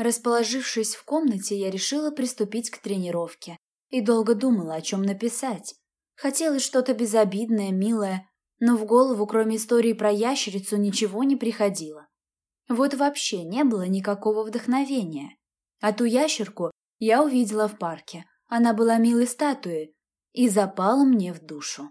Расположившись в комнате, я решила приступить к тренировке и долго думала, о чем написать. Хотелось что-то безобидное, милое, но в голову, кроме истории про ящерицу, ничего не приходило. Вот вообще не было никакого вдохновения. А ту ящерку я увидела в парке. Она была милой статуей и запала мне в душу.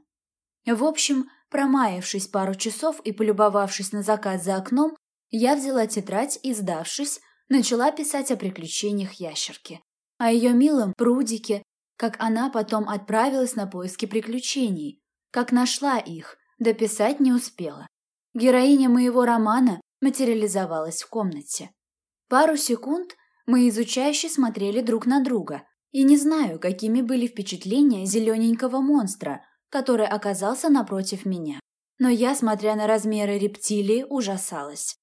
В общем, промаявшись пару часов и полюбовавшись на закат за окном, я взяла тетрадь и, сдавшись, начала писать о приключениях ящерки, о ее милом прудике, как она потом отправилась на поиски приключений, как нашла их, дописать не успела. Героиня моего романа материализовалась в комнате. Пару секунд мы изучающе смотрели друг на друга, и не знаю, какими были впечатления зелененького монстра, который оказался напротив меня. Но я, смотря на размеры рептилии, ужасалась.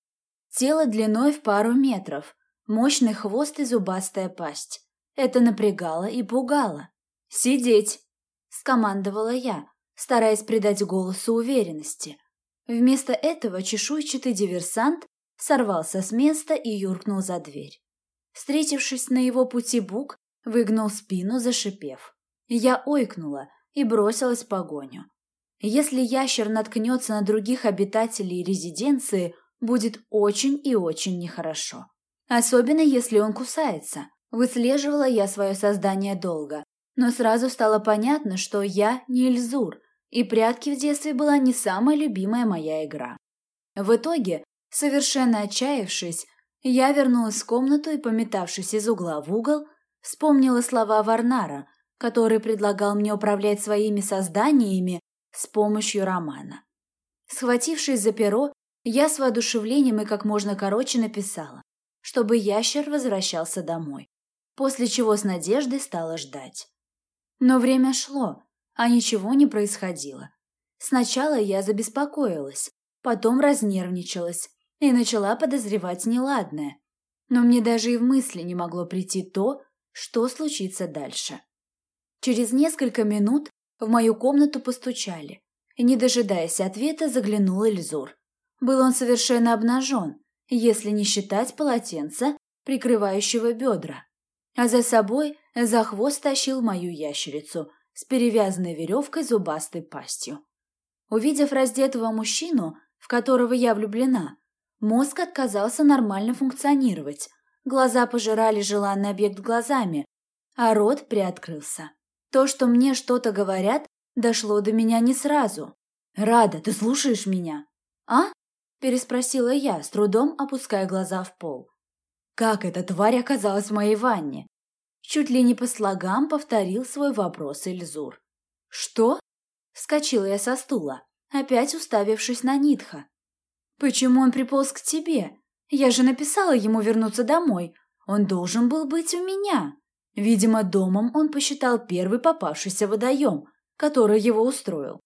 Тело длиной в пару метров, мощный хвост и зубастая пасть. Это напрягало и пугало. «Сидеть!» – скомандовала я, стараясь придать голосу уверенности. Вместо этого чешуйчатый диверсант сорвался с места и юркнул за дверь. Встретившись на его пути Бук, выгнул спину, зашипев. Я ойкнула и бросилась в погоню. Если ящер наткнется на других обитателей резиденции – будет очень и очень нехорошо. Особенно, если он кусается. Выслеживала я свое создание долго, но сразу стало понятно, что я не Эльзур, и прятки в детстве была не самая любимая моя игра. В итоге, совершенно отчаявшись, я вернулась в комнату и, пометавшись из угла в угол, вспомнила слова Варнара, который предлагал мне управлять своими созданиями с помощью романа. Схватившись за перо, я с воодушевлением и как можно короче написала, чтобы ящер возвращался домой, после чего с надеждой стала ждать. Но время шло, а ничего не происходило. Сначала я забеспокоилась, потом разнервничалась и начала подозревать неладное. Но мне даже и в мысли не могло прийти то, что случится дальше. Через несколько минут в мою комнату постучали, и, не дожидаясь ответа, заглянул Эльзур. Был он совершенно обнажен, если не считать полотенца, прикрывающего бедра. А за собой за хвост тащил мою ящерицу с перевязанной веревкой зубастой пастью. Увидев раздетого мужчину, в которого я влюблена, мозг отказался нормально функционировать. Глаза пожирали желанный объект глазами, а рот приоткрылся. То, что мне что-то говорят, дошло до меня не сразу. «Рада, ты слушаешь меня?» «А?» – переспросила я, с трудом опуская глаза в пол. «Как эта тварь оказалась в моей ванне?» Чуть ли не по слогам повторил свой вопрос Эльзур. «Что?» – вскочила я со стула, опять уставившись на Нитха. «Почему он приполз к тебе? Я же написала ему вернуться домой. Он должен был быть у меня». Видимо, домом он посчитал первый попавшийся водоем, который его устроил.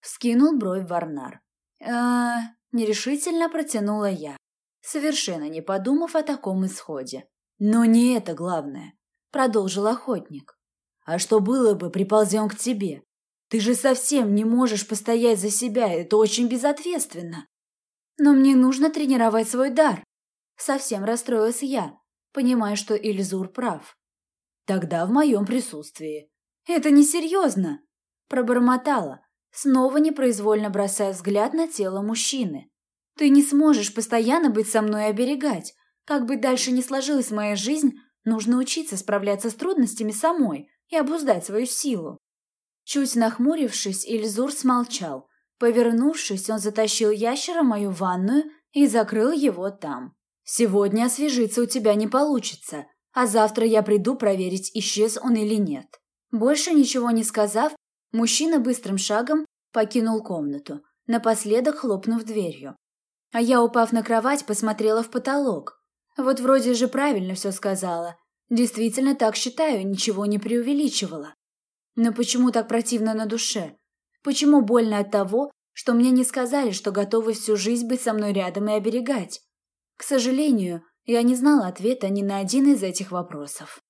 Скинул бровь Варнар. э Нерешительно протянула я, совершенно не подумав о таком исходе. «Но не это главное», — продолжил охотник. «А что было бы, приползем к тебе? Ты же совсем не можешь постоять за себя, это очень безответственно». «Но мне нужно тренировать свой дар», — совсем расстроилась я, понимая, что Ильзур прав. «Тогда в моем присутствии». «Это несерьезно», — пробормотала, снова непроизвольно бросая взгляд на тело мужчины. «Ты не сможешь постоянно быть со мной и оберегать. Как бы дальше ни сложилась моя жизнь, нужно учиться справляться с трудностями самой и обуздать свою силу». Чуть нахмурившись, Ильзур смолчал. Повернувшись, он затащил ящера в мою ванную и закрыл его там. «Сегодня освежиться у тебя не получится, а завтра я приду проверить, исчез он или нет». Больше ничего не сказав, Мужчина быстрым шагом покинул комнату, напоследок хлопнув дверью. А я, упав на кровать, посмотрела в потолок. Вот вроде же правильно все сказала. Действительно так считаю, ничего не преувеличивала. Но почему так противно на душе? Почему больно от того, что мне не сказали, что готовы всю жизнь быть со мной рядом и оберегать? К сожалению, я не знала ответа ни на один из этих вопросов.